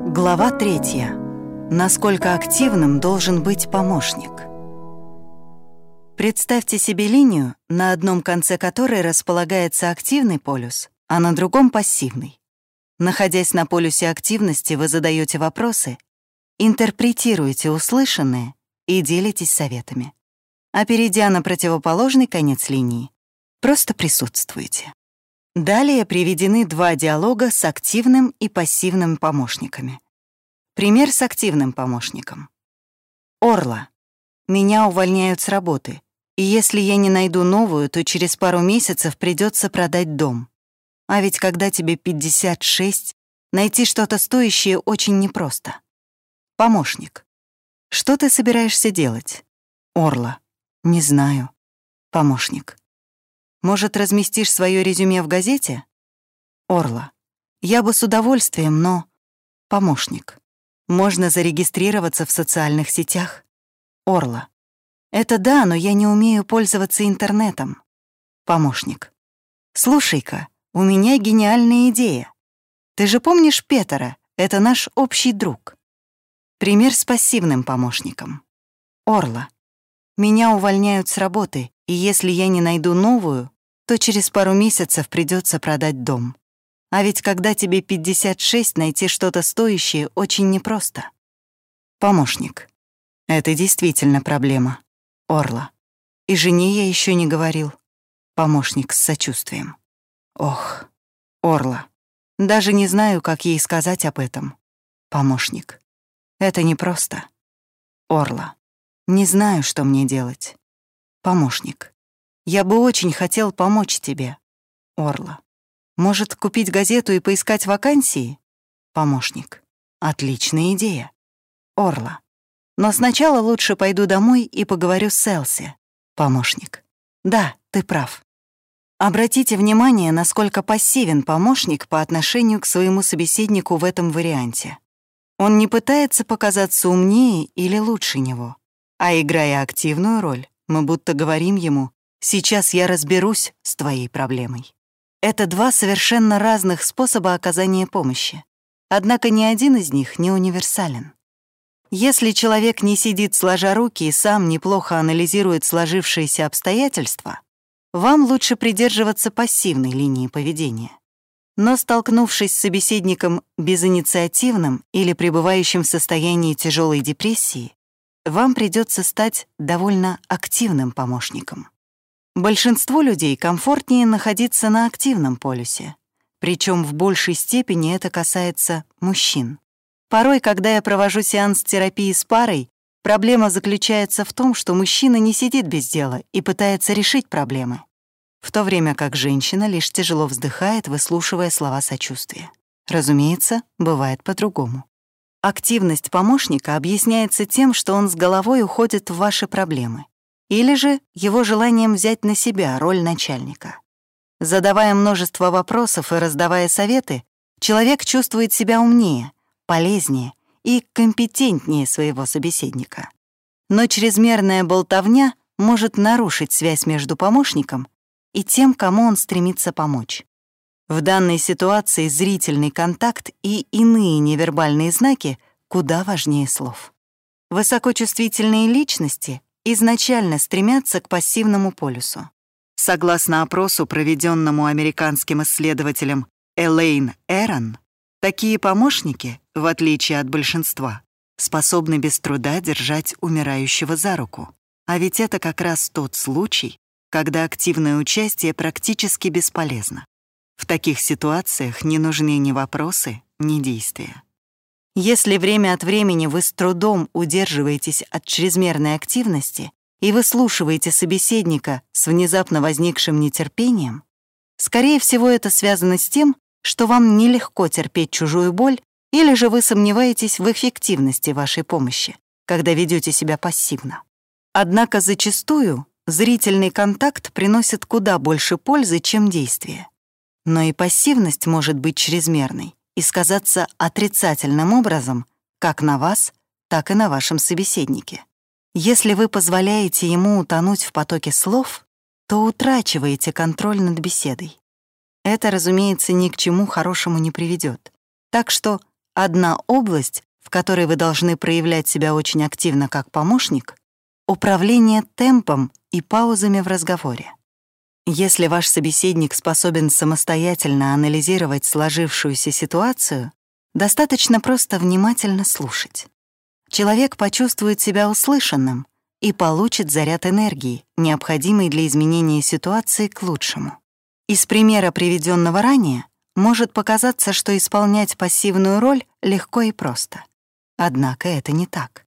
Глава третья. Насколько активным должен быть помощник? Представьте себе линию, на одном конце которой располагается активный полюс, а на другом — пассивный. Находясь на полюсе активности, вы задаете вопросы, интерпретируете услышанное и делитесь советами. А перейдя на противоположный конец линии, просто присутствуете. Далее приведены два диалога с активным и пассивным помощниками. Пример с активным помощником. Орла. Меня увольняют с работы, и если я не найду новую, то через пару месяцев придется продать дом. А ведь когда тебе 56, найти что-то стоящее очень непросто. Помощник. Что ты собираешься делать? Орла. Не знаю. Помощник. Может, разместишь свое резюме в газете? Орла. Я бы с удовольствием, но... Помощник. Можно зарегистрироваться в социальных сетях. Орла. Это да, но я не умею пользоваться интернетом. Помощник. Слушай-ка, у меня гениальная идея. Ты же помнишь Петера? Это наш общий друг. Пример с пассивным помощником. Орла. Меня увольняют с работы, и если я не найду новую, то через пару месяцев придется продать дом. А ведь когда тебе 56, найти что-то стоящее очень непросто. Помощник. Это действительно проблема. Орла. И жене я еще не говорил. Помощник с сочувствием. Ох, Орла. Даже не знаю, как ей сказать об этом. Помощник. Это непросто. Орла. Не знаю, что мне делать. Помощник. Я бы очень хотел помочь тебе. Орла. Может, купить газету и поискать вакансии? Помощник. Отличная идея. Орла. Но сначала лучше пойду домой и поговорю с Элси. Помощник. Да, ты прав. Обратите внимание, насколько пассивен помощник по отношению к своему собеседнику в этом варианте. Он не пытается показаться умнее или лучше него, а играя активную роль, мы будто говорим ему Сейчас я разберусь с твоей проблемой. Это два совершенно разных способа оказания помощи. Однако ни один из них не универсален. Если человек не сидит сложа руки и сам неплохо анализирует сложившиеся обстоятельства, вам лучше придерживаться пассивной линии поведения. Но столкнувшись с собеседником безинициативным или пребывающим в состоянии тяжелой депрессии, вам придется стать довольно активным помощником. Большинству людей комфортнее находиться на активном полюсе, причем в большей степени это касается мужчин. Порой, когда я провожу сеанс терапии с парой, проблема заключается в том, что мужчина не сидит без дела и пытается решить проблемы, в то время как женщина лишь тяжело вздыхает, выслушивая слова сочувствия. Разумеется, бывает по-другому. Активность помощника объясняется тем, что он с головой уходит в ваши проблемы или же его желанием взять на себя роль начальника. Задавая множество вопросов и раздавая советы, человек чувствует себя умнее, полезнее и компетентнее своего собеседника. Но чрезмерная болтовня может нарушить связь между помощником и тем, кому он стремится помочь. В данной ситуации зрительный контакт и иные невербальные знаки куда важнее слов. Высокочувствительные личности изначально стремятся к пассивному полюсу. Согласно опросу, проведенному американским исследователем Элейн Эрон, такие помощники, в отличие от большинства, способны без труда держать умирающего за руку. А ведь это как раз тот случай, когда активное участие практически бесполезно. В таких ситуациях не нужны ни вопросы, ни действия. Если время от времени вы с трудом удерживаетесь от чрезмерной активности и выслушиваете собеседника с внезапно возникшим нетерпением, скорее всего, это связано с тем, что вам нелегко терпеть чужую боль или же вы сомневаетесь в эффективности вашей помощи, когда ведете себя пассивно. Однако зачастую зрительный контакт приносит куда больше пользы, чем действие. Но и пассивность может быть чрезмерной и сказаться отрицательным образом как на вас, так и на вашем собеседнике. Если вы позволяете ему утонуть в потоке слов, то утрачиваете контроль над беседой. Это, разумеется, ни к чему хорошему не приведет. Так что одна область, в которой вы должны проявлять себя очень активно как помощник — управление темпом и паузами в разговоре. Если ваш собеседник способен самостоятельно анализировать сложившуюся ситуацию, достаточно просто внимательно слушать. Человек почувствует себя услышанным и получит заряд энергии, необходимый для изменения ситуации к лучшему. Из примера, приведенного ранее, может показаться, что исполнять пассивную роль легко и просто. Однако это не так.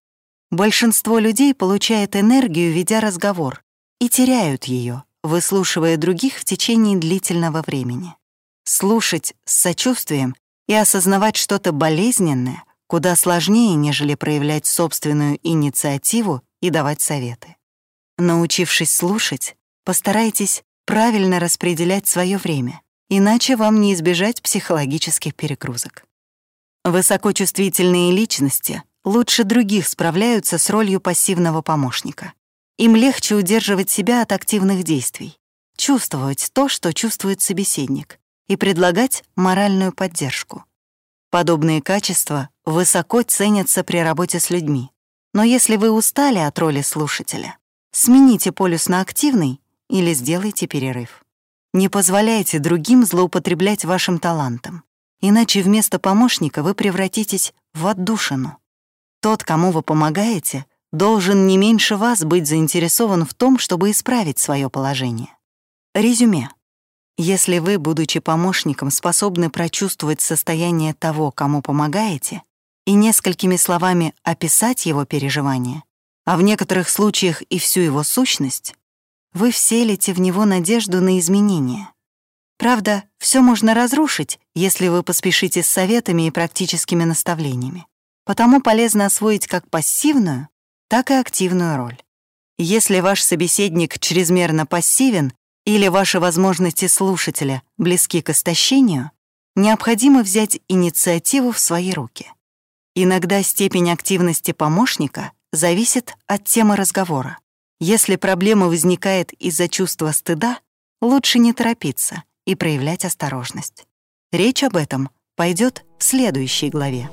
Большинство людей получает энергию, ведя разговор, и теряют ее, выслушивая других в течение длительного времени. Слушать с сочувствием и осознавать что-то болезненное куда сложнее, нежели проявлять собственную инициативу и давать советы. Научившись слушать, постарайтесь правильно распределять свое время, иначе вам не избежать психологических перегрузок. Высокочувствительные личности лучше других справляются с ролью пассивного помощника. Им легче удерживать себя от активных действий, чувствовать то, что чувствует собеседник, и предлагать моральную поддержку. Подобные качества высоко ценятся при работе с людьми. Но если вы устали от роли слушателя, смените полюс на активный или сделайте перерыв. Не позволяйте другим злоупотреблять вашим талантом, иначе вместо помощника вы превратитесь в отдушину. Тот, кому вы помогаете, должен не меньше вас быть заинтересован в том, чтобы исправить свое положение. Резюме. Если вы, будучи помощником, способны прочувствовать состояние того, кому помогаете, и несколькими словами описать его переживания, а в некоторых случаях и всю его сущность, вы вселите в него надежду на изменения. Правда, все можно разрушить, если вы поспешите с советами и практическими наставлениями. Потому полезно освоить как пассивную, так и активную роль. Если ваш собеседник чрезмерно пассивен или ваши возможности слушателя близки к истощению, необходимо взять инициативу в свои руки. Иногда степень активности помощника зависит от темы разговора. Если проблема возникает из-за чувства стыда, лучше не торопиться и проявлять осторожность. Речь об этом пойдет в следующей главе.